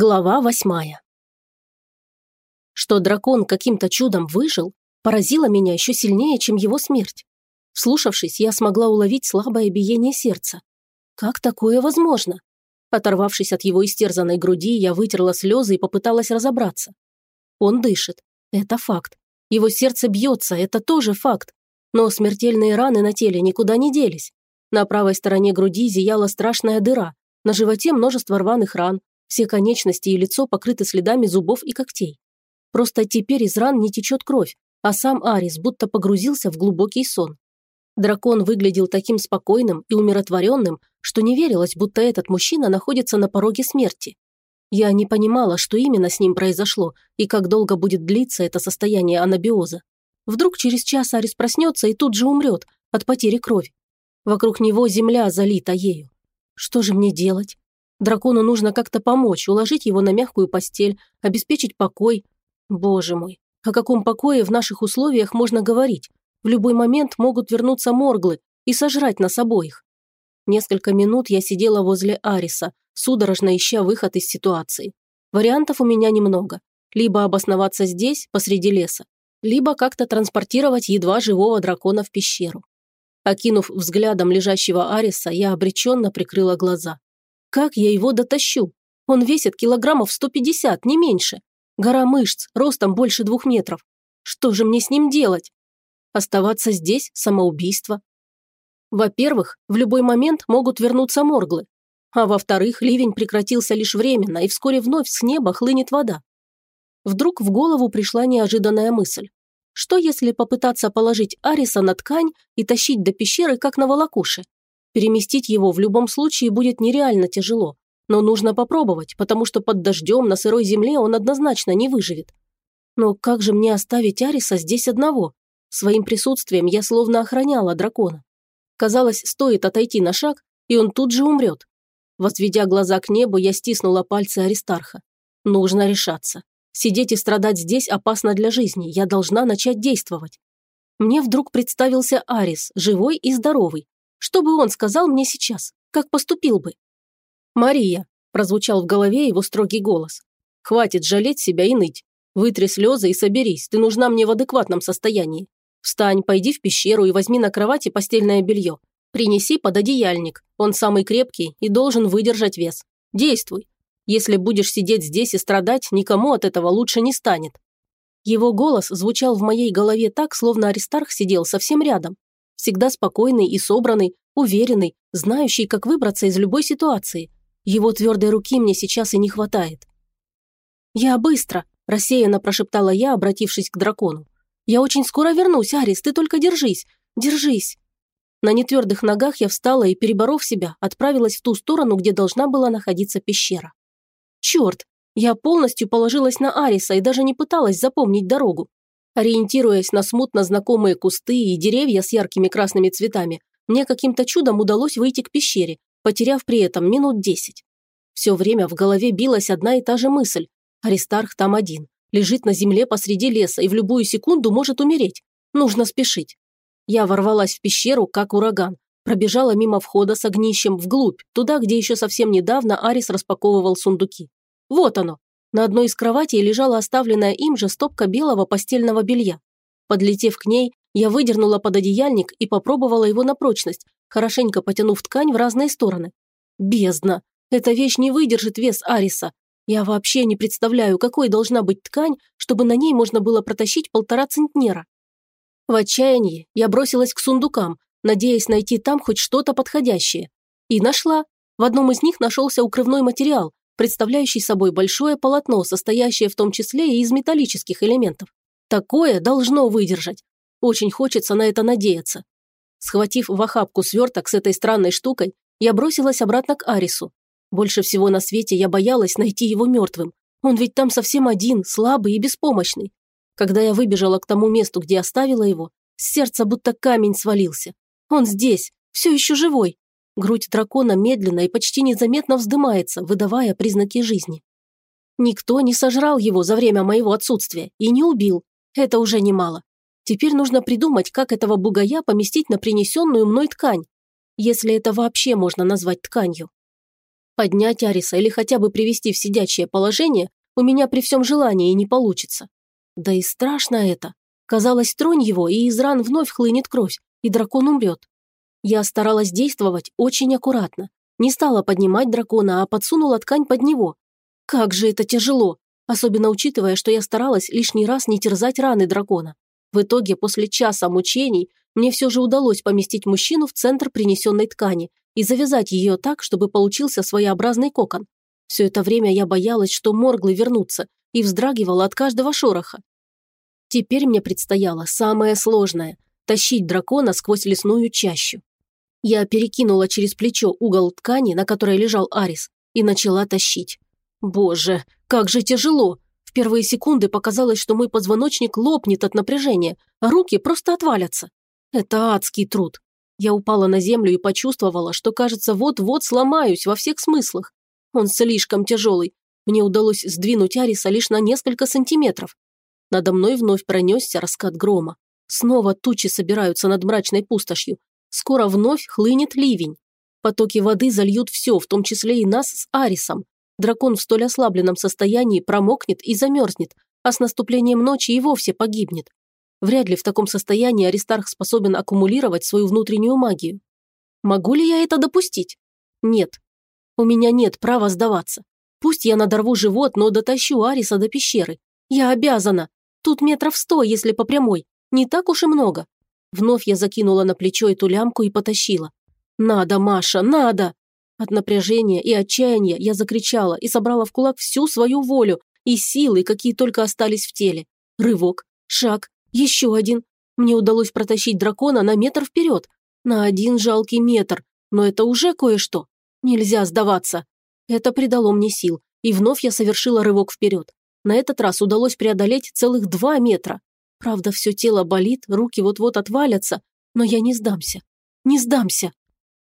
Глава восьмая. Что дракон каким-то чудом выжил, поразило меня еще сильнее, чем его смерть. Вслушавшись, я смогла уловить слабое биение сердца. Как такое возможно? Оторвавшись от его истерзанной груди, я вытерла слезы и попыталась разобраться. Он дышит. Это факт. Его сердце бьется, это тоже факт. Но смертельные раны на теле никуда не делись. На правой стороне груди зияла страшная дыра, на животе множество рваных ран, все конечности и лицо покрыты следами зубов и когтей. Просто теперь из ран не течет кровь, а сам Арис будто погрузился в глубокий сон. Дракон выглядел таким спокойным и умиротворенным, что не верилось, будто этот мужчина находится на пороге смерти. Я не понимала, что именно с ним произошло и как долго будет длиться это состояние анабиоза. Вдруг через час Арис проснется и тут же умрет от потери крови. Вокруг него земля залита ею. Что же мне делать? Дракону нужно как-то помочь, уложить его на мягкую постель, обеспечить покой. Боже мой, о каком покое в наших условиях можно говорить? В любой момент могут вернуться морглы и сожрать нас обоих. Несколько минут я сидела возле Ариса, судорожно ища выход из ситуации. Вариантов у меня немного. Либо обосноваться здесь, посреди леса, либо как-то транспортировать едва живого дракона в пещеру. Окинув взглядом лежащего Ариса, я обреченно прикрыла глаза. Как я его дотащу? Он весит килограммов 150, не меньше. Гора мышц, ростом больше двух метров. Что же мне с ним делать? Оставаться здесь – самоубийство. Во-первых, в любой момент могут вернуться морглы. А во-вторых, ливень прекратился лишь временно, и вскоре вновь с неба хлынет вода. Вдруг в голову пришла неожиданная мысль. Что если попытаться положить Ариса на ткань и тащить до пещеры, как на волокуше? Переместить его в любом случае будет нереально тяжело. Но нужно попробовать, потому что под дождем на сырой земле он однозначно не выживет. Но как же мне оставить Ариса здесь одного? Своим присутствием я словно охраняла дракона. Казалось, стоит отойти на шаг, и он тут же умрет. Возведя глаза к небу, я стиснула пальцы Аристарха. Нужно решаться. Сидеть и страдать здесь опасно для жизни, я должна начать действовать. Мне вдруг представился Арис, живой и здоровый, что бы он сказал мне сейчас? Как поступил бы? «Мария», – прозвучал в голове его строгий голос. «Хватит жалеть себя и ныть. Вытри слезы и соберись, ты нужна мне в адекватном состоянии. Встань, пойди в пещеру и возьми на кровати постельное белье. Принеси пододеяльник, он самый крепкий и должен выдержать вес. Действуй. Если будешь сидеть здесь и страдать, никому от этого лучше не станет». Его голос звучал в моей голове так, словно Аристарх сидел совсем рядом всегда спокойный и собранный, уверенный, знающий, как выбраться из любой ситуации. Его твердой руки мне сейчас и не хватает. «Я быстро», – рассеянно прошептала я, обратившись к дракону. «Я очень скоро вернусь, Арис, ты только держись, держись». На нетвердых ногах я встала и, переборов себя, отправилась в ту сторону, где должна была находиться пещера. Черт, я полностью положилась на Ариса и даже не пыталась запомнить дорогу. Ориентируясь на смутно знакомые кусты и деревья с яркими красными цветами, мне каким-то чудом удалось выйти к пещере, потеряв при этом минут десять. Все время в голове билась одна и та же мысль. Аристарх там один, лежит на земле посреди леса и в любую секунду может умереть. Нужно спешить. Я ворвалась в пещеру, как ураган, пробежала мимо входа с огнищем вглубь, туда, где еще совсем недавно Арис распаковывал сундуки. Вот оно, на одной из кроватей лежала оставленная им же стопка белого постельного белья. Подлетев к ней, я выдернула пододеяльник и попробовала его на прочность, хорошенько потянув ткань в разные стороны. Бездна! Эта вещь не выдержит вес Ариса. Я вообще не представляю, какой должна быть ткань, чтобы на ней можно было протащить полтора центнера. В отчаянии я бросилась к сундукам, надеясь найти там хоть что-то подходящее. И нашла. В одном из них нашелся укрывной материал, представляющий собой большое полотно, состоящее в том числе и из металлических элементов. Такое должно выдержать. Очень хочется на это надеяться. Схватив в охапку сверток с этой странной штукой, я бросилась обратно к Арису. Больше всего на свете я боялась найти его мертвым. Он ведь там совсем один, слабый и беспомощный. Когда я выбежала к тому месту, где оставила его, с сердца будто камень свалился. Он здесь, все еще живой. Грудь дракона медленно и почти незаметно вздымается, выдавая признаки жизни. Никто не сожрал его за время моего отсутствия и не убил. Это уже немало. Теперь нужно придумать, как этого бугая поместить на принесенную мной ткань, если это вообще можно назвать тканью. Поднять Ариса или хотя бы привести в сидячее положение у меня при всем желании не получится. Да и страшно это. Казалось, тронь его, и из ран вновь хлынет кровь, и дракон умрет. Я старалась действовать очень аккуратно. Не стала поднимать дракона, а подсунула ткань под него. Как же это тяжело, особенно учитывая, что я старалась лишний раз не терзать раны дракона. В итоге, после часа мучений, мне все же удалось поместить мужчину в центр принесенной ткани и завязать ее так, чтобы получился своеобразный кокон. Все это время я боялась, что морглы вернутся, и вздрагивала от каждого шороха. Теперь мне предстояло самое сложное – тащить дракона сквозь лесную чащу. Я перекинула через плечо угол ткани, на которой лежал Арис, и начала тащить. Боже, как же тяжело! В первые секунды показалось, что мой позвоночник лопнет от напряжения, а руки просто отвалятся. Это адский труд. Я упала на землю и почувствовала, что, кажется, вот-вот сломаюсь во всех смыслах. Он слишком тяжелый. Мне удалось сдвинуть Ариса лишь на несколько сантиметров. Надо мной вновь пронесся раскат грома. Снова тучи собираются над мрачной пустошью. Скоро вновь хлынет ливень. Потоки воды зальют все, в том числе и нас с Арисом. Дракон в столь ослабленном состоянии промокнет и замерзнет, а с наступлением ночи и вовсе погибнет. Вряд ли в таком состоянии Аристарх способен аккумулировать свою внутреннюю магию. Могу ли я это допустить? Нет. У меня нет права сдаваться. Пусть я надорву живот, но дотащу Ариса до пещеры. Я обязана. Тут метров сто, если по прямой. Не так уж и много. Вновь я закинула на плечо эту лямку и потащила. «Надо, Маша, надо!» От напряжения и отчаяния я закричала и собрала в кулак всю свою волю и силы, какие только остались в теле. Рывок, шаг, еще один. Мне удалось протащить дракона на метр вперед. На один жалкий метр. Но это уже кое-что. Нельзя сдаваться. Это придало мне сил, и вновь я совершила рывок вперед. На этот раз удалось преодолеть целых два метра. Правда, все тело болит, руки вот-вот отвалятся, но я не сдамся. Не сдамся.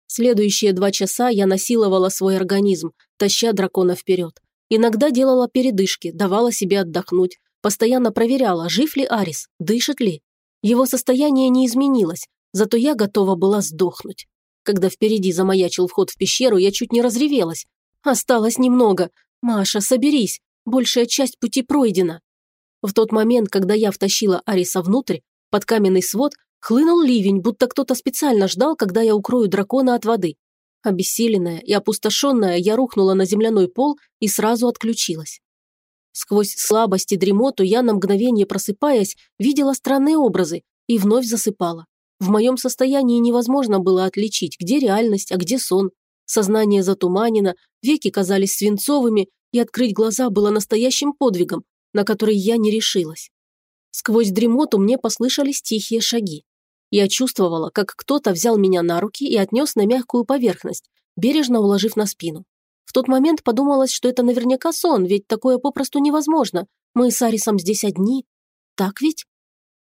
Следующие два часа я насиловала свой организм, таща дракона вперед. Иногда делала передышки, давала себе отдохнуть, Постоянно проверяла, жив ли Арис, дышит ли. Его состояние не изменилось, зато я готова была сдохнуть. Когда впереди замаячил вход в пещеру, я чуть не разревелась. Осталось немного. Маша, соберись, большая часть пути пройдена. В тот момент, когда я втащила Ариса внутрь, под каменный свод хлынул ливень, будто кто-то специально ждал, когда я укрою дракона от воды. Обессиленная и опустошенная, я рухнула на земляной пол и сразу отключилась. Сквозь слабость и дремоту я на мгновение просыпаясь, видела странные образы и вновь засыпала. В моем состоянии невозможно было отличить, где реальность, а где сон. Сознание затуманено, веки казались свинцовыми, и открыть глаза было настоящим подвигом, на который я не решилась. Сквозь дремоту мне послышались тихие шаги. Я чувствовала, как кто-то взял меня на руки и отнес на мягкую поверхность, бережно уложив на спину. В тот момент подумалось, что это наверняка сон, ведь такое попросту невозможно. Мы с Арисом здесь одни. Так ведь?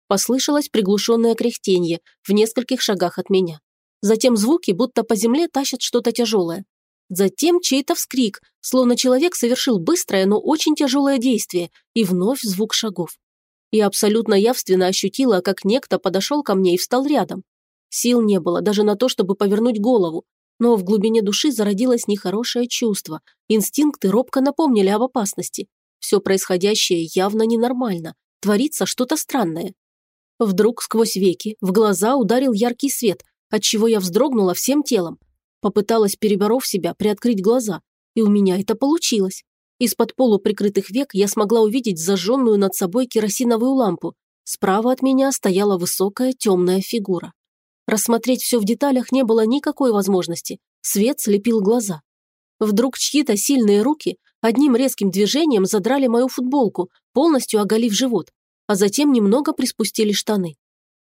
Послышалось приглушенное кряхтенье в нескольких шагах от меня. Затем звуки, будто по земле тащат что-то тяжелое. Затем чей-то вскрик, словно человек совершил быстрое, но очень тяжелое действие, и вновь звук шагов. Я абсолютно явственно ощутила, как некто подошел ко мне и встал рядом. Сил не было даже на то, чтобы повернуть голову, но в глубине души зародилось нехорошее чувство. Инстинкты робко напомнили об опасности. Все происходящее явно ненормально. Творится что-то странное. Вдруг сквозь веки в глаза ударил яркий свет, отчего я вздрогнула всем телом. Попыталась, переборов себя, приоткрыть глаза. И у меня это получилось. Из-под полуприкрытых век я смогла увидеть зажженную над собой керосиновую лампу. Справа от меня стояла высокая темная фигура. Рассмотреть все в деталях не было никакой возможности. Свет слепил глаза. Вдруг чьи-то сильные руки одним резким движением задрали мою футболку, полностью оголив живот, а затем немного приспустили штаны.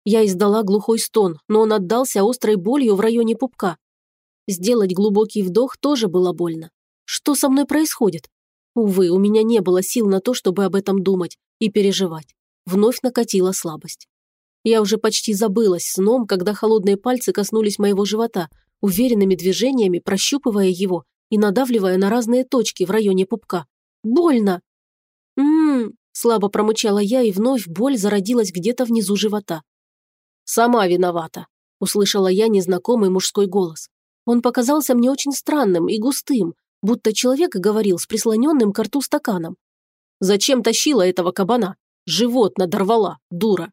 Я издала глухой стон, но он отдался острой болью в районе пупка. Сделать глубокий вдох тоже было больно. Что со мной происходит? Увы, у меня не было сил на то, чтобы об этом думать и переживать. Вновь накатила слабость. Я уже почти забылась сном, когда холодные пальцы коснулись моего живота, уверенными движениями прощупывая его и надавливая на разные точки в районе пупка. Больно! «М-м-м», слабо промычала я, и вновь боль зародилась где-то внизу живота. «Сама виновата», – услышала я незнакомый мужской голос. Он показался мне очень странным и густым, будто человек говорил с прислоненным к рту стаканом. «Зачем тащила этого кабана? Живот надорвала, дура!»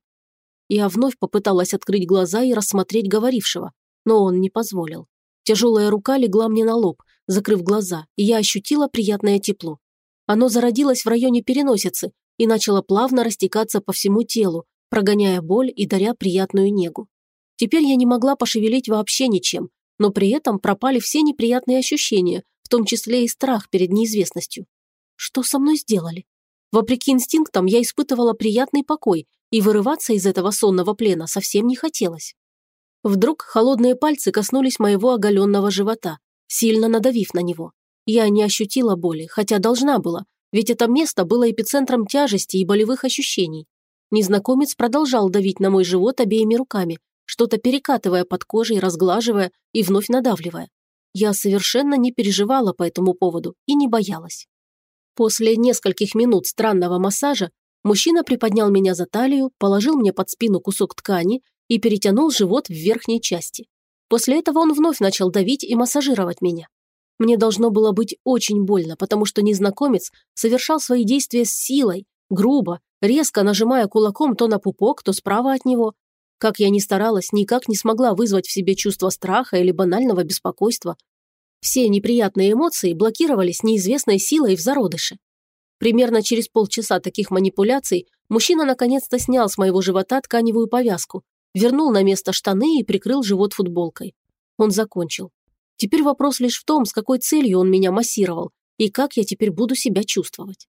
Я вновь попыталась открыть глаза и рассмотреть говорившего, но он не позволил. Тяжелая рука легла мне на лоб, закрыв глаза, и я ощутила приятное тепло. Оно зародилось в районе переносицы и начало плавно растекаться по всему телу, прогоняя боль и даря приятную негу. Теперь я не могла пошевелить вообще ничем, но при этом пропали все неприятные ощущения, в том числе и страх перед неизвестностью. Что со мной сделали? Вопреки инстинктам я испытывала приятный покой, и вырываться из этого сонного плена совсем не хотелось. Вдруг холодные пальцы коснулись моего оголенного живота, сильно надавив на него. Я не ощутила боли, хотя должна была, ведь это место было эпицентром тяжести и болевых ощущений. Незнакомец продолжал давить на мой живот обеими руками, что-то перекатывая под кожей, разглаживая и вновь надавливая. Я совершенно не переживала по этому поводу и не боялась. После нескольких минут странного массажа мужчина приподнял меня за талию, положил мне под спину кусок ткани и перетянул живот в верхней части. После этого он вновь начал давить и массажировать меня. Мне должно было быть очень больно, потому что незнакомец совершал свои действия с силой, грубо, резко нажимая кулаком то на пупок, то справа от него. Как я ни старалась, никак не смогла вызвать в себе чувство страха или банального беспокойства. Все неприятные эмоции блокировались неизвестной силой в зародыше. Примерно через полчаса таких манипуляций мужчина наконец-то снял с моего живота тканевую повязку, вернул на место штаны и прикрыл живот футболкой. Он закончил. Теперь вопрос лишь в том, с какой целью он меня массировал и как я теперь буду себя чувствовать.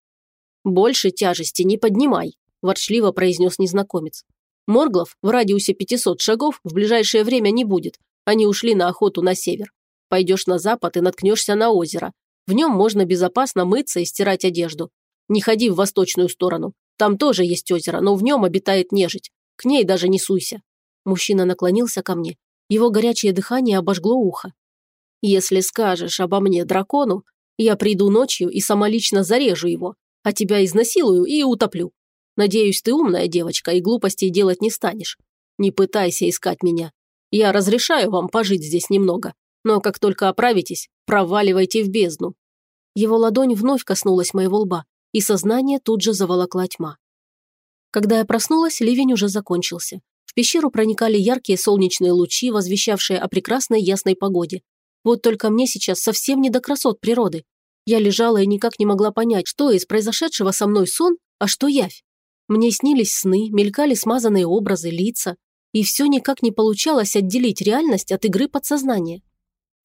«Больше тяжести не поднимай», – ворчливо произнес незнакомец. Морглов в радиусе 500 шагов в ближайшее время не будет. Они ушли на охоту на север. Пойдешь на запад и наткнешься на озеро. В нем можно безопасно мыться и стирать одежду. Не ходи в восточную сторону. Там тоже есть озеро, но в нем обитает нежить. К ней даже не суйся. Мужчина наклонился ко мне. Его горячее дыхание обожгло ухо. «Если скажешь обо мне дракону, я приду ночью и самолично зарежу его, а тебя изнасилую и утоплю. Надеюсь, ты умная девочка и глупостей делать не станешь. Не пытайся искать меня. Я разрешаю вам пожить здесь немного, но как только оправитесь, проваливайте в бездну». Его ладонь вновь коснулась моего лба, и сознание тут же заволокла тьма. Когда я проснулась, ливень уже закончился. В пещеру проникали яркие солнечные лучи, возвещавшие о прекрасной ясной погоде. Вот только мне сейчас совсем не до красот природы. Я лежала и никак не могла понять, что из произошедшего со мной сон, а что явь. Мне снились сны, мелькали смазанные образы, лица, и все никак не получалось отделить реальность от игры подсознания.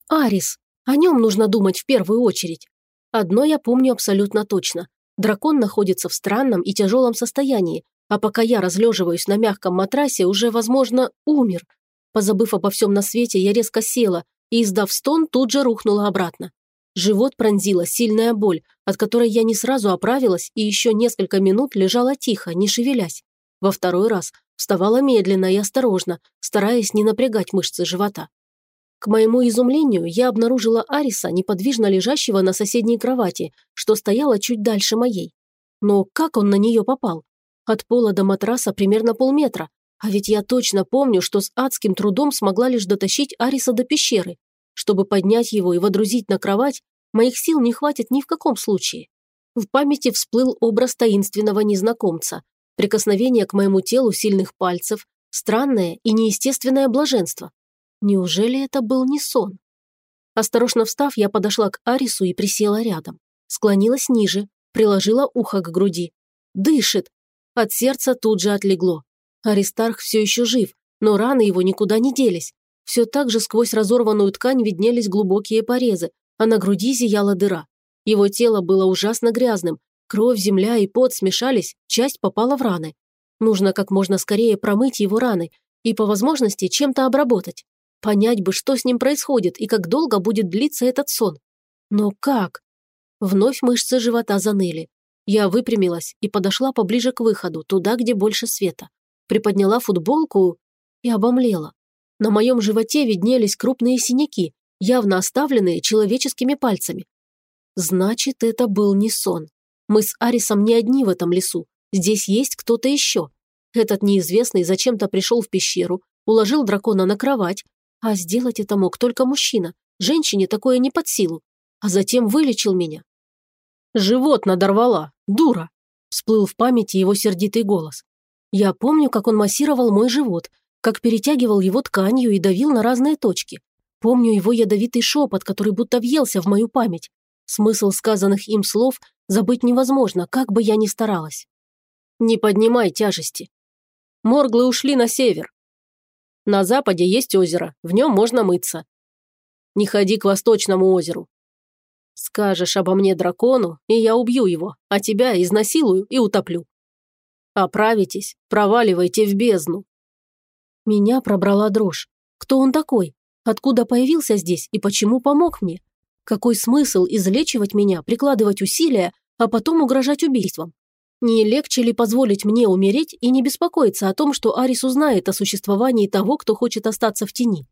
Арис, о нем нужно думать в первую очередь. Одно я помню абсолютно точно. Дракон находится в странном и тяжелом состоянии, а пока я разлеживаюсь на мягком матрасе, уже, возможно, умер. Позабыв обо всем на свете, я резко села и, издав стон, тут же рухнула обратно. Живот пронзила сильная боль, от которой я не сразу оправилась и еще несколько минут лежала тихо, не шевелясь. Во второй раз вставала медленно и осторожно, стараясь не напрягать мышцы живота. К моему изумлению, я обнаружила Ариса, неподвижно лежащего на соседней кровати, что стояла чуть дальше моей. Но как он на нее попал? От пола до матраса примерно полметра, а ведь я точно помню, что с адским трудом смогла лишь дотащить Ариса до пещеры. Чтобы поднять его и водрузить на кровать, моих сил не хватит ни в каком случае. В памяти всплыл образ таинственного незнакомца, прикосновение к моему телу сильных пальцев, странное и неестественное блаженство. Неужели это был не сон? Осторожно встав, я подошла к Арису и присела рядом. Склонилась ниже, приложила ухо к груди. Дышит. От сердца тут же отлегло. Аристарх все еще жив, но раны его никуда не делись. Все так же сквозь разорванную ткань виднелись глубокие порезы, а на груди зияла дыра. Его тело было ужасно грязным, кровь, земля и пот смешались, часть попала в раны. Нужно как можно скорее промыть его раны и по возможности чем-то обработать. Понять бы, что с ним происходит и как долго будет длиться этот сон. Но как? Вновь мышцы живота заныли. Я выпрямилась и подошла поближе к выходу, туда, где больше света. Приподняла футболку и обомлела. На моем животе виднелись крупные синяки, явно оставленные человеческими пальцами. Значит, это был не сон. Мы с Арисом не одни в этом лесу. Здесь есть кто-то еще. Этот неизвестный зачем-то пришел в пещеру, уложил дракона на кровать, а сделать это мог только мужчина. Женщине такое не под силу. а затем вылечил меня. «Живот надорвала, дура!» – всплыл в памяти его сердитый голос. Я помню, как он массировал мой живот, как перетягивал его тканью и давил на разные точки. Помню его ядовитый шепот, который будто въелся в мою память. Смысл сказанных им слов забыть невозможно, как бы я ни старалась. «Не поднимай тяжести. Морглы ушли на север. На западе есть озеро, в нем можно мыться. Не ходи к восточному озеру. Скажешь обо мне дракону, и я убью его, а тебя изнасилую и утоплю. Оправитесь, проваливайте в бездну. Меня пробрала дрожь. Кто он такой? Откуда появился здесь и почему помог мне? Какой смысл излечивать меня, прикладывать усилия, а потом угрожать убийством? Не легче ли позволить мне умереть и не беспокоиться о том, что Арис узнает о существовании того, кто хочет остаться в тени?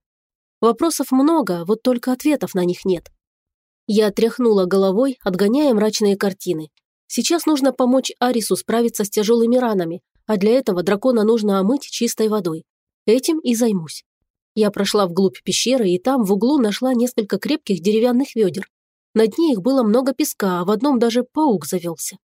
Вопросов много, вот только ответов на них нет. Я тряхнула головой, отгоняя мрачные картины. Сейчас нужно помочь Арису справиться с тяжелыми ранами, а для этого дракона нужно омыть чистой водой. Этим и займусь. Я прошла вглубь пещеры и там в углу нашла несколько крепких деревянных ведер. На дне их было много песка, а в одном даже паук завелся.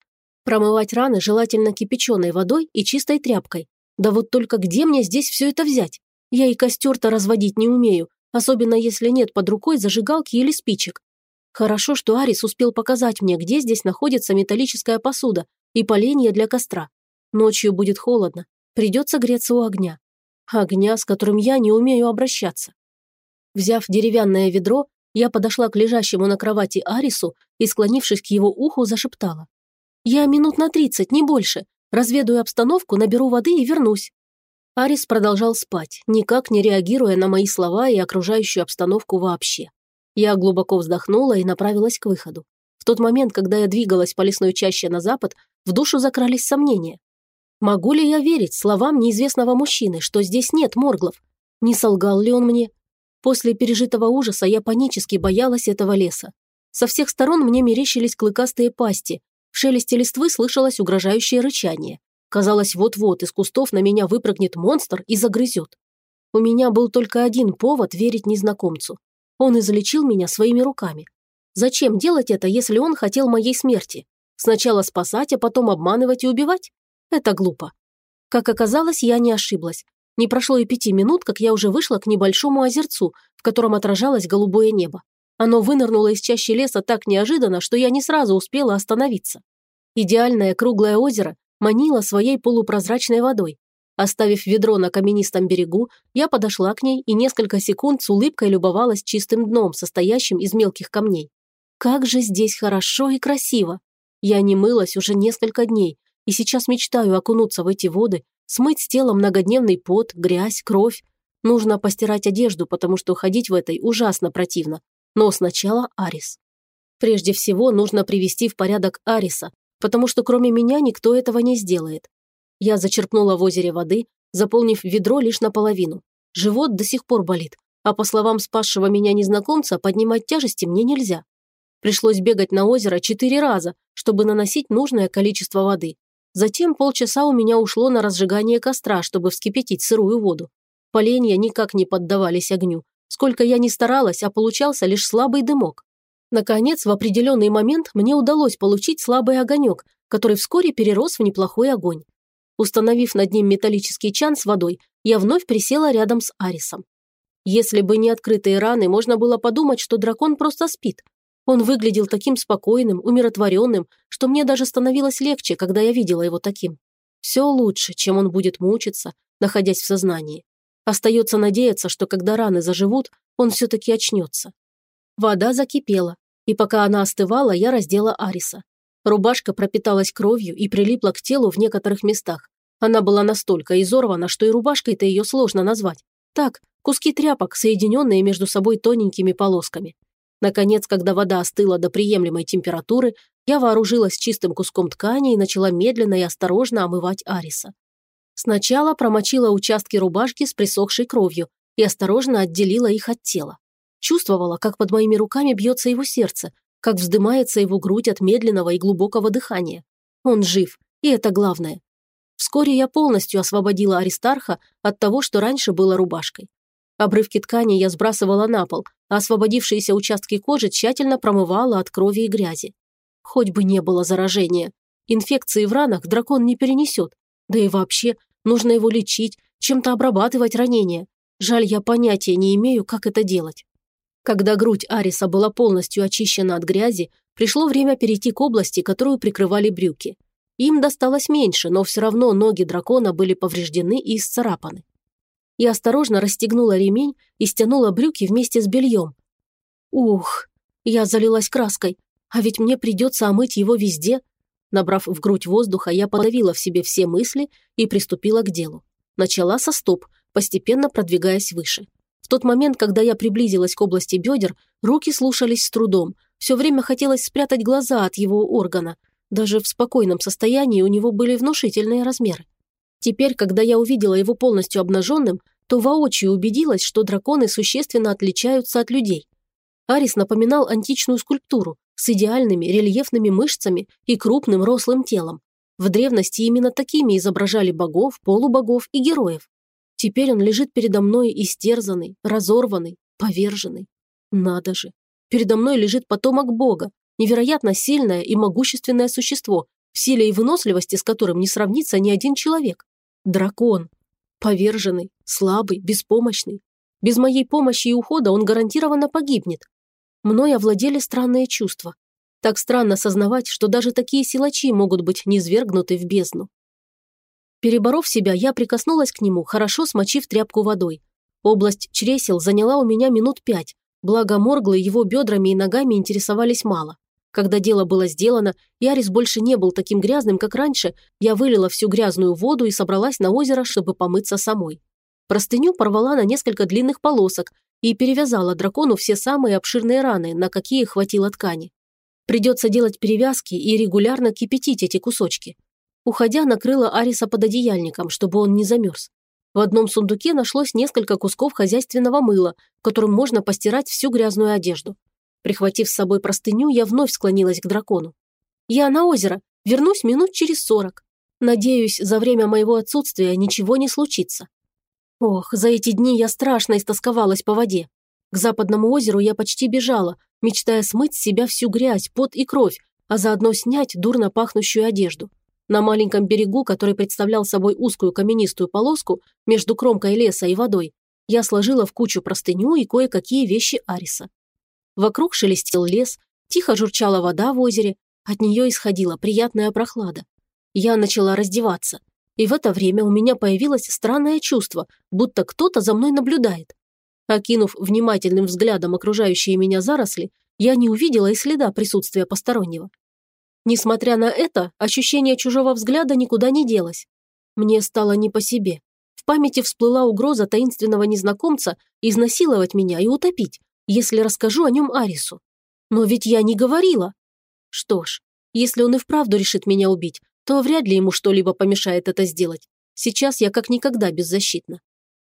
Промывать раны желательно кипяченой водой и чистой тряпкой. Да вот только где мне здесь все это взять? Я и костер-то разводить не умею, особенно если нет под рукой зажигалки или спичек. Хорошо, что Арис успел показать мне, где здесь находится металлическая посуда и поленья для костра. Ночью будет холодно, придется греться у огня. Огня, с которым я не умею обращаться. Взяв деревянное ведро, я подошла к лежащему на кровати Арису и, склонившись к его уху, зашептала. «Я минут на тридцать, не больше. Разведаю обстановку, наберу воды и вернусь. Арис продолжал спать, никак не реагируя на мои слова и окружающую обстановку вообще. Я глубоко вздохнула и направилась к выходу. В тот момент, когда я двигалась по лесной чаще на запад, в душу закрались сомнения. Могу ли я верить словам неизвестного мужчины, что здесь нет морглов? Не солгал ли он мне? После пережитого ужаса я панически боялась этого леса. Со всех сторон мне мерещились клыкастые пасти. В шелесте листвы слышалось угрожающее рычание. Казалось, вот-вот из кустов на меня выпрыгнет монстр и загрызет. У меня был только один повод верить незнакомцу. Он излечил меня своими руками. Зачем делать это, если он хотел моей смерти? Сначала спасать, а потом обманывать и убивать? Это глупо. Как оказалось, я не ошиблась. Не прошло и пяти минут, как я уже вышла к небольшому озерцу, в котором отражалось голубое небо. Оно вынырнуло из чащи леса так неожиданно, что я не сразу успела остановиться. Идеальное круглое озеро манила своей полупрозрачной водой. Оставив ведро на каменистом берегу, я подошла к ней и несколько секунд с улыбкой любовалась чистым дном, состоящим из мелких камней. Как же здесь хорошо и красиво! Я не мылась уже несколько дней, и сейчас мечтаю окунуться в эти воды, смыть с тела многодневный пот, грязь, кровь. Нужно постирать одежду, потому что ходить в этой ужасно противно. Но сначала Арис. Прежде всего нужно привести в порядок Ариса, потому что кроме меня никто этого не сделает. Я зачерпнула в озере воды, заполнив ведро лишь наполовину. Живот до сих пор болит, а по словам спасшего меня незнакомца, поднимать тяжести мне нельзя. Пришлось бегать на озеро четыре раза, чтобы наносить нужное количество воды. Затем полчаса у меня ушло на разжигание костра, чтобы вскипятить сырую воду. Поленья никак не поддавались огню. Сколько я ни старалась, а получался лишь слабый дымок. Наконец, в определенный момент мне удалось получить слабый огонек, который вскоре перерос в неплохой огонь. Установив над ним металлический чан с водой, я вновь присела рядом с Арисом. Если бы не открытые раны, можно было подумать, что дракон просто спит. Он выглядел таким спокойным, умиротворенным, что мне даже становилось легче, когда я видела его таким. Все лучше, чем он будет мучиться, находясь в сознании. Остается надеяться, что когда раны заживут, он все-таки очнется. Вода закипела, и пока она остывала, я раздела Ариса. Рубашка пропиталась кровью и прилипла к телу в некоторых местах. Она была настолько изорвана, что и рубашкой-то ее сложно назвать. Так, куски тряпок, соединенные между собой тоненькими полосками. Наконец, когда вода остыла до приемлемой температуры, я вооружилась чистым куском ткани и начала медленно и осторожно омывать Ариса. Сначала промочила участки рубашки с присохшей кровью и осторожно отделила их от тела. Чувствовала, как под моими руками бьется его сердце, как вздымается его грудь от медленного и глубокого дыхания. Он жив, и это главное. Вскоре я полностью освободила Аристарха от того, что раньше было рубашкой. Обрывки ткани я сбрасывала на пол, а освободившиеся участки кожи тщательно промывала от крови и грязи. Хоть бы не было заражения. Инфекции в ранах дракон не перенесет. Да и вообще, нужно его лечить, чем-то обрабатывать ранения. Жаль, я понятия не имею, как это делать. Когда грудь Ариса была полностью очищена от грязи, пришло время перейти к области, которую прикрывали брюки. Им досталось меньше, но все равно ноги дракона были повреждены и исцарапаны. Я осторожно расстегнула ремень и стянула брюки вместе с бельем. Ух, я залилась краской, а ведь мне придется омыть его везде. Набрав в грудь воздуха, я подавила в себе все мысли и приступила к делу. Начала со стоп, постепенно продвигаясь выше. В тот момент, когда я приблизилась к области бедер, руки слушались с трудом. Все время хотелось спрятать глаза от его органа. Даже в спокойном состоянии у него были внушительные размеры. Теперь, когда я увидела его полностью обнаженным, то воочию убедилась, что драконы существенно отличаются от людей. Арис напоминал античную скульптуру с идеальными рельефными мышцами и крупным рослым телом. В древности именно такими изображали богов, полубогов и героев. Теперь он лежит передо мной истерзанный, разорванный, поверженный. Надо же. Передо мной лежит потомок бога, невероятно сильное и могущественное существо, в силе и выносливости с которым не сравнится ни один человек. Дракон. Поверженный, слабый, беспомощный. Без моей помощи и ухода он гарантированно погибнет. Мной овладели странные чувства. Так странно осознавать, что даже такие силачи могут быть низвергнуты в бездну. Переборов себя, я прикоснулась к нему, хорошо смочив тряпку водой. Область чресел заняла у меня минут пять, благо Морглы его бедрами и ногами интересовались мало. Когда дело было сделано, и Арис больше не был таким грязным, как раньше, я вылила всю грязную воду и собралась на озеро, чтобы помыться самой. Простыню порвала на несколько длинных полосок и перевязала дракону все самые обширные раны, на какие хватило ткани. Придется делать перевязки и регулярно кипятить эти кусочки. Уходя, накрыла Ариса под одеяльником, чтобы он не замерз. В одном сундуке нашлось несколько кусков хозяйственного мыла, которым можно постирать всю грязную одежду. Прихватив с собой простыню, я вновь склонилась к дракону. «Я на озеро. Вернусь минут через сорок. Надеюсь, за время моего отсутствия ничего не случится». Ох, за эти дни я страшно истосковалась по воде. К западному озеру я почти бежала, мечтая смыть с себя всю грязь, пот и кровь, а заодно снять дурно пахнущую одежду. На маленьком берегу, который представлял собой узкую каменистую полоску между кромкой леса и водой, я сложила в кучу простыню и кое-какие вещи Ариса. Вокруг шелестел лес, тихо журчала вода в озере, от нее исходила приятная прохлада. Я начала раздеваться, и в это время у меня появилось странное чувство, будто кто-то за мной наблюдает. Окинув внимательным взглядом окружающие меня заросли, я не увидела и следа присутствия постороннего. Несмотря на это, ощущение чужого взгляда никуда не делось. Мне стало не по себе. В памяти всплыла угроза таинственного незнакомца изнасиловать меня и утопить, если расскажу о нем Арису. Но ведь я не говорила. Что ж, если он и вправду решит меня убить, то вряд ли ему что-либо помешает это сделать. Сейчас я как никогда беззащитна.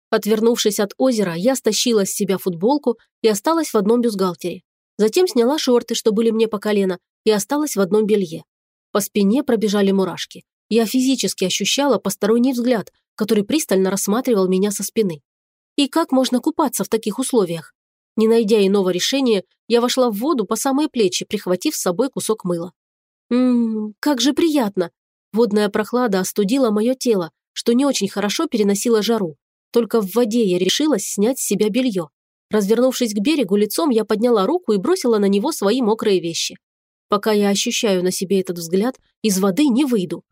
Отвернувшись от озера, я стащила с себя футболку и осталась в одном бюстгальтере. Затем сняла шорты, что были мне по колено, и осталась в одном белье. По спине пробежали мурашки. Я физически ощущала посторонний взгляд, который пристально рассматривал меня со спины. И как можно купаться в таких условиях? Не найдя иного решения, я вошла в воду по самые плечи, прихватив с собой кусок мыла. Ммм, как же приятно! Водная прохлада остудила мое тело, что не очень хорошо переносило жару. Только в воде я решилась снять с себя белье. Развернувшись к берегу лицом, я подняла руку и бросила на него свои мокрые вещи. Пока я ощущаю на себе этот взгляд, из воды не выйду.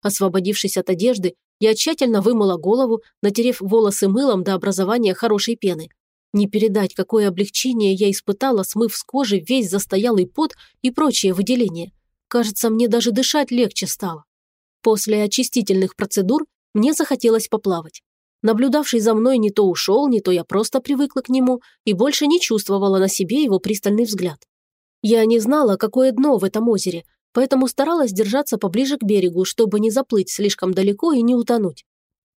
Освободившись от одежды, я тщательно вымыла голову, натерев волосы мылом до образования хорошей пены. Не передать, какое облегчение я испытала, смыв с кожи весь застоялый пот и прочие выделения. Кажется, мне даже дышать легче стало. После очистительных процедур мне захотелось поплавать. Наблюдавший за мной не то ушел, не то я просто привыкла к нему и больше не чувствовала на себе его пристальный взгляд. Я не знала, какое дно в этом озере, поэтому старалась держаться поближе к берегу, чтобы не заплыть слишком далеко и не утонуть.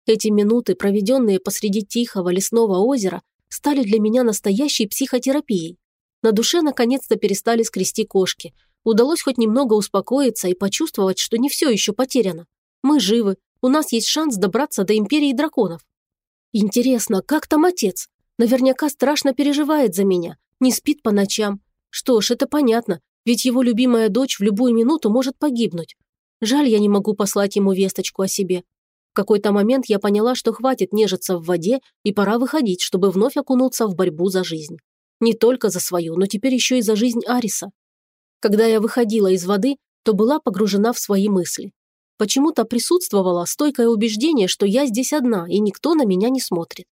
Эти минуты, проведенные посреди тихого лесного озера, стали для меня настоящей психотерапией. На душе наконец-то перестали скрести кошки. Удалось хоть немного успокоиться и почувствовать, что не все еще потеряно. Мы живы, у нас есть шанс добраться до Империи драконов. Интересно, как там отец? Наверняка страшно переживает за меня, не спит по ночам. Что ж, это понятно, ведь его любимая дочь в любую минуту может погибнуть. Жаль, я не могу послать ему весточку о себе. В какой-то момент я поняла, что хватит нежиться в воде и пора выходить, чтобы вновь окунуться в борьбу за жизнь. Не только за свою, но теперь еще и за жизнь Ариса. Когда я выходила из воды, то была погружена в свои мысли. Почему-то присутствовало стойкое убеждение, что я здесь одна, и никто на меня не смотрит.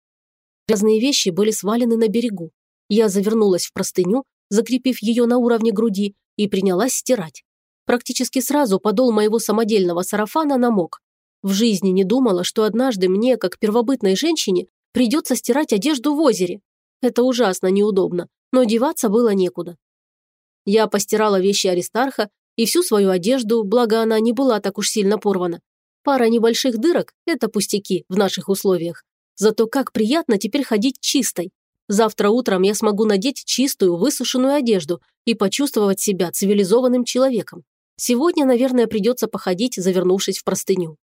Грязные вещи были свалены на берегу. Я завернулась в простыню, закрепив ее на уровне груди, и принялась стирать. Практически сразу подол моего самодельного сарафана намок. В жизни не думала, что однажды мне, как первобытной женщине, придется стирать одежду в озере. Это ужасно неудобно, но деваться было некуда. Я постирала вещи Аристарха и всю свою одежду, благо она не была так уж сильно порвана. Пара небольших дырок – это пустяки в наших условиях. Зато как приятно теперь ходить чистой. Завтра утром я смогу надеть чистую, высушенную одежду и почувствовать себя цивилизованным человеком. Сегодня, наверное, придется походить, завернувшись в простыню.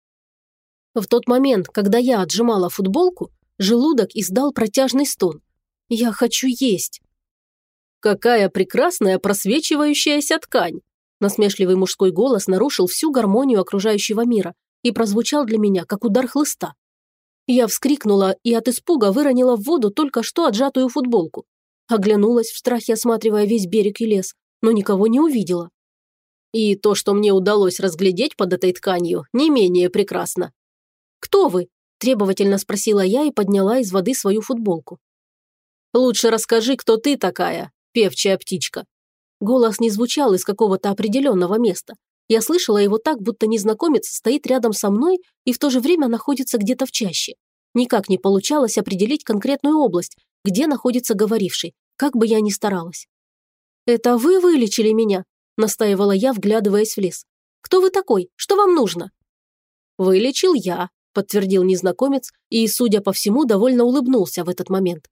В тот момент, когда я отжимала футболку, желудок издал протяжный стон. «Я хочу есть!» «Какая прекрасная просвечивающаяся ткань!» Насмешливый мужской голос нарушил всю гармонию окружающего мира и прозвучал для меня, как удар хлыста. Я вскрикнула и от испуга выронила в воду только что отжатую футболку. Оглянулась в страхе, осматривая весь берег и лес, но никого не увидела. И то, что мне удалось разглядеть под этой тканью, не менее прекрасно. «Кто вы?» – требовательно спросила я и подняла из воды свою футболку. «Лучше расскажи, кто ты такая, певчая птичка». Голос не звучал из какого-то определенного места. Я слышала его так, будто незнакомец стоит рядом со мной и в то же время находится где-то в чаще. Никак не получалось определить конкретную область, где находится говоривший, как бы я ни старалась. «Это вы вылечили меня?» – настаивала я, вглядываясь в лес. «Кто вы такой? Что вам нужно?» «Вылечил я», – подтвердил незнакомец и, судя по всему, довольно улыбнулся в этот момент.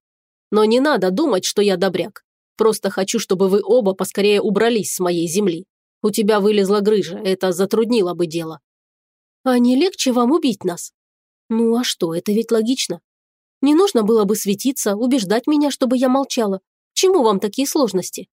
«Но не надо думать, что я добряк. Просто хочу, чтобы вы оба поскорее убрались с моей земли. У тебя вылезла грыжа, это затруднило бы дело». «А не легче вам убить нас?» «Ну а что, это ведь логично. Не нужно было бы светиться, убеждать меня, чтобы я молчала. Чему вам такие сложности?»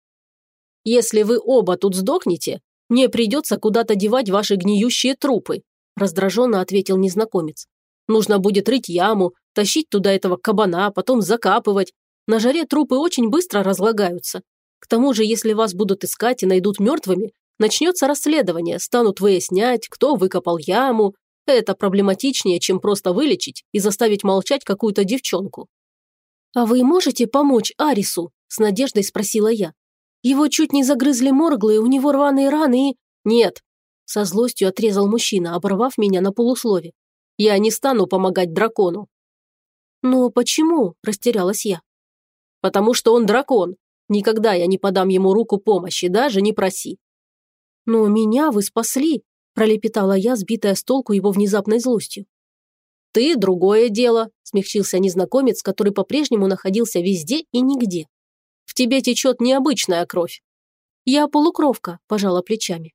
«Если вы оба тут сдохнете, мне придется куда-то девать ваши гниющие трупы», раздраженно ответил незнакомец. «Нужно будет рыть яму, тащить туда этого кабана, потом закапывать. На жаре трупы очень быстро разлагаются. К тому же, если вас будут искать и найдут мертвыми, начнется расследование, станут выяснять, кто выкопал яму. Это проблематичнее, чем просто вылечить и заставить молчать какую-то девчонку. «А вы можете помочь Арису?» – с надеждой спросила я. «Его чуть не загрызли морглы, у него рваные раны и...» «Нет», – со злостью отрезал мужчина, оборвав меня на полуслове. «Я не стану помогать дракону». «Но почему?» – растерялась я. «Потому что он дракон. Никогда я не подам ему руку помощи, даже не проси». «Но меня вы спасли», – пролепетала я, сбитая с толку его внезапной злостью. «Ты – другое дело», – смягчился незнакомец, который по-прежнему находился везде и нигде. «В тебе течет необычная кровь». «Я полукровка», – пожала плечами.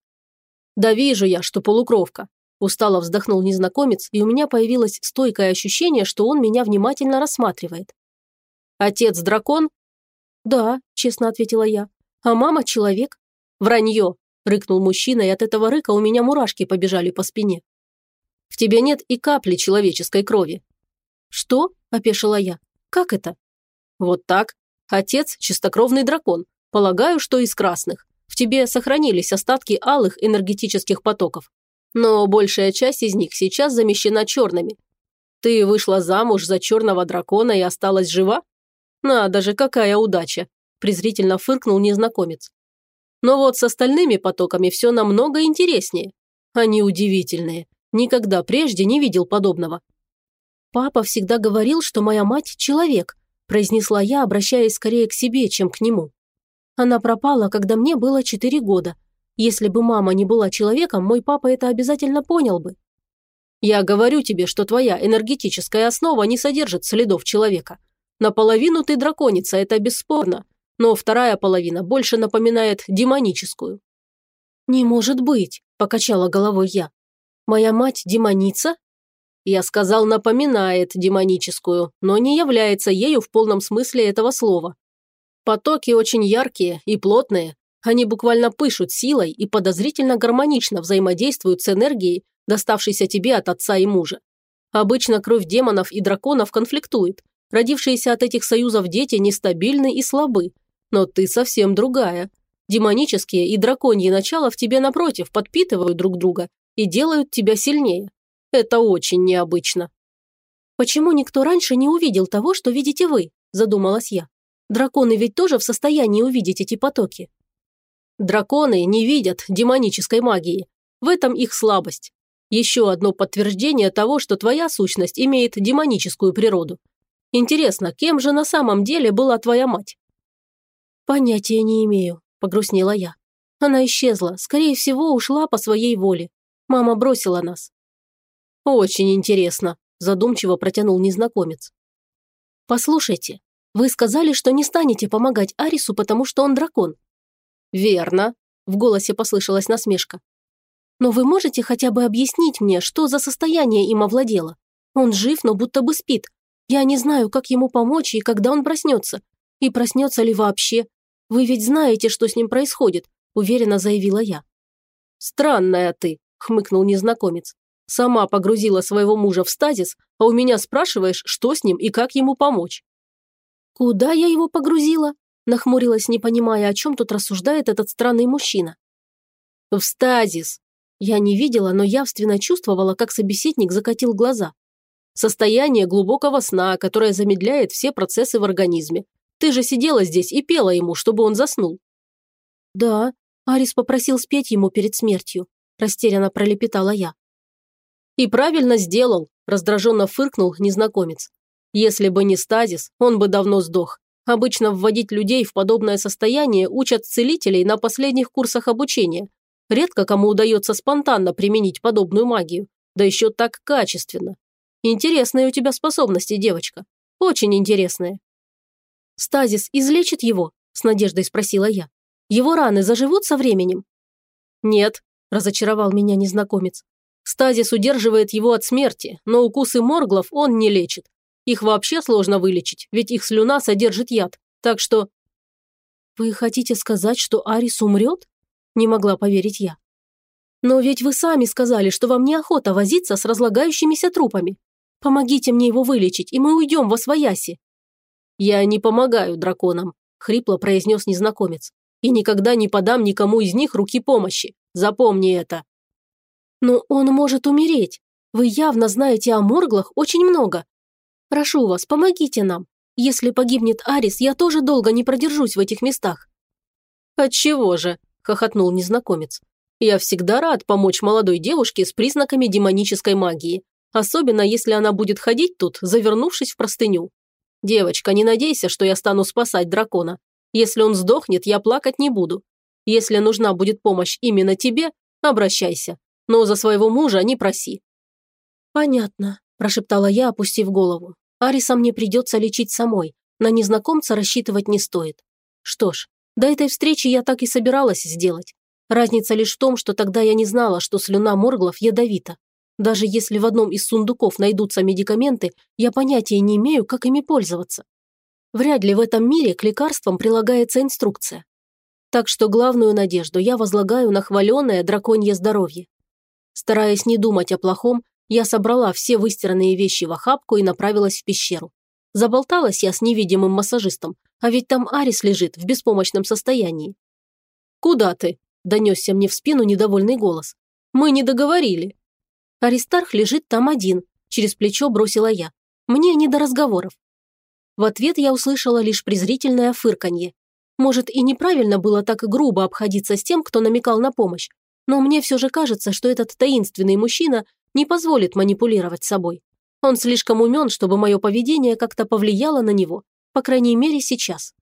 «Да вижу я, что полукровка», – устало вздохнул незнакомец, и у меня появилось стойкое ощущение, что он меня внимательно рассматривает. «Отец дракон?» «Да», – честно ответила я. «А мама человек?» «Вранье», – рыкнул мужчина, и от этого рыка у меня мурашки побежали по спине. В тебе нет и капли человеческой крови». «Что?» – опешила я. «Как это?» «Вот так. Отец – чистокровный дракон. Полагаю, что из красных. В тебе сохранились остатки алых энергетических потоков. Но большая часть из них сейчас замещена черными. Ты вышла замуж за черного дракона и осталась жива? Надо же, какая удача!» – презрительно фыркнул незнакомец. Но вот с остальными потоками все намного интереснее. Они удивительные. Никогда прежде не видел подобного. «Папа всегда говорил, что моя мать – человек», произнесла я, обращаясь скорее к себе, чем к нему. Она пропала, когда мне было четыре года. Если бы мама не была человеком, мой папа это обязательно понял бы. Я говорю тебе, что твоя энергетическая основа не содержит следов человека. Наполовину ты драконица, это бесспорно, но вторая половина больше напоминает демоническую». «Не может быть», – покачала головой я. Моя мать демоница? Я сказал, напоминает демоническую, но не является ею в полном смысле этого слова. Потоки очень яркие и плотные. Они буквально пышут силой и подозрительно гармонично взаимодействуют с энергией, доставшейся тебе от отца и мужа. Обычно кровь демонов и драконов конфликтует. Родившиеся от этих союзов дети нестабильны и слабы. Но ты совсем другая. Демонические и драконьи начала в тебе напротив подпитывают друг друга и делают тебя сильнее. Это очень необычно. Почему никто раньше не увидел того, что видите вы? Задумалась я. Драконы ведь тоже в состоянии увидеть эти потоки. Драконы не видят демонической магии. В этом их слабость. Еще одно подтверждение того, что твоя сущность имеет демоническую природу. Интересно, кем же на самом деле была твоя мать? Понятия не имею, погрустнела я. Она исчезла, скорее всего, ушла по своей воле. Мама бросила нас. Очень интересно, задумчиво протянул незнакомец. Послушайте, вы сказали, что не станете помогать Арису, потому что он дракон. Верно, в голосе послышалась насмешка. Но вы можете хотя бы объяснить мне, что за состояние им овладело? Он жив, но будто бы спит. Я не знаю, как ему помочь и когда он проснется. И проснется ли вообще. Вы ведь знаете, что с ним происходит, уверенно заявила я. Странная ты, хмыкнул незнакомец. Сама погрузила своего мужа в стазис, а у меня спрашиваешь, что с ним и как ему помочь. Куда я его погрузила? Нахмурилась, не понимая, о чем тут рассуждает этот странный мужчина. В стазис, я не видела, но явственно чувствовала, как собеседник закатил глаза. Состояние глубокого сна, которое замедляет все процессы в организме. Ты же сидела здесь и пела ему, чтобы он заснул. Да, Арис попросил спеть ему перед смертью. Растерянно пролепетала я. И правильно сделал, раздраженно фыркнул незнакомец. Если бы не стазис, он бы давно сдох. Обычно вводить людей в подобное состояние учат целителей на последних курсах обучения, Редко кому удается спонтанно применить подобную магию, да еще так качественно. Интересные у тебя способности, девочка. Очень интересные. «Стазис излечит его?» – с надеждой спросила я. «Его раны заживут со временем?» «Нет», – разочаровал меня незнакомец. «Стазис удерживает его от смерти, но укусы морглов он не лечит. Их вообще сложно вылечить, ведь их слюна содержит яд. Так что...» «Вы хотите сказать, что Арис умрет?» Не могла поверить я. Но ведь вы сами сказали, что вам неохота возиться с разлагающимися трупами. Помогите мне его вылечить, и мы уйдем во свояси. Я не помогаю драконам, хрипло произнес незнакомец. И никогда не подам никому из них руки помощи. Запомни это. Но он может умереть. Вы явно знаете о морглах очень много. Прошу вас, помогите нам. Если погибнет Арис, я тоже долго не продержусь в этих местах. Отчего же? – хохотнул незнакомец. «Я всегда рад помочь молодой девушке с признаками демонической магии, особенно если она будет ходить тут, завернувшись в простыню. Девочка, не надейся, что я стану спасать дракона. Если он сдохнет, я плакать не буду. Если нужна будет помощь именно тебе, обращайся, но за своего мужа не проси». «Понятно», – прошептала я, опустив голову. «Ариса мне придется лечить самой. На незнакомца рассчитывать не стоит. Что ж, до этой встречи я так и собиралась сделать. Разница лишь в том, что тогда я не знала, что слюна Морглов ядовита. Даже если в одном из сундуков найдутся медикаменты, я понятия не имею, как ими пользоваться. Вряд ли в этом мире к лекарствам прилагается инструкция. Так что главную надежду я возлагаю на хваленое драконье здоровье. Стараясь не думать о плохом, я собрала все выстиранные вещи в охапку и направилась в пещеру. Заболталась я с невидимым массажистом, а ведь там Арис лежит в беспомощном состоянии. «Куда ты?» – донесся мне в спину недовольный голос. «Мы не договорили». «Аристарх лежит там один», – через плечо бросила я. «Мне не до разговоров». В ответ я услышала лишь презрительное фырканье. Может, и неправильно было так грубо обходиться с тем, кто намекал на помощь, но мне все же кажется, что этот таинственный мужчина не позволит манипулировать собой. Он слишком умен, чтобы мое поведение как-то повлияло на него, по крайней мере сейчас.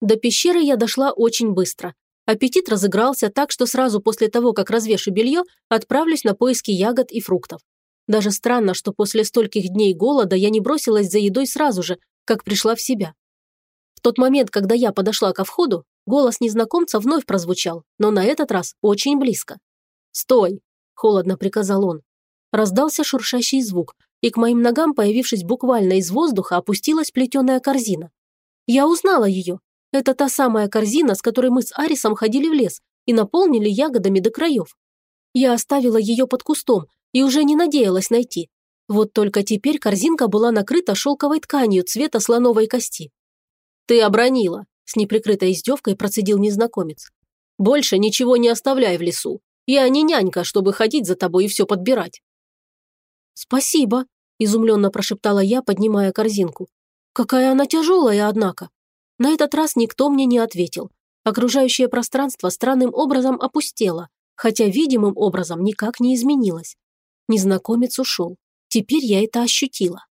До пещеры я дошла очень быстро. Аппетит разыгрался так, что сразу после того, как развешу белье, отправлюсь на поиски ягод и фруктов. Даже странно, что после стольких дней голода я не бросилась за едой сразу же, как пришла в себя. В тот момент, когда я подошла ко входу, голос незнакомца вновь прозвучал, но на этот раз очень близко. «Стой!» – холодно приказал он. Раздался шуршащий звук, и к моим ногам, появившись буквально из воздуха, опустилась плетеная корзина. Я узнала ее. Это та самая корзина, с которой мы с Арисом ходили в лес и наполнили ягодами до краев. Я оставила ее под кустом и уже не надеялась найти. Вот только теперь корзинка была накрыта шелковой тканью цвета слоновой кости. «Ты обронила», – с неприкрытой издевкой процедил незнакомец. «Больше ничего не оставляй в лесу. Я не нянька, чтобы ходить за тобой и все подбирать». «Спасибо», – изумленно прошептала я, поднимая корзинку. «Какая она тяжелая, однако». На этот раз никто мне не ответил. Окружающее пространство странным образом опустело, хотя видимым образом никак не изменилось. Незнакомец ушел. Теперь я это ощутила.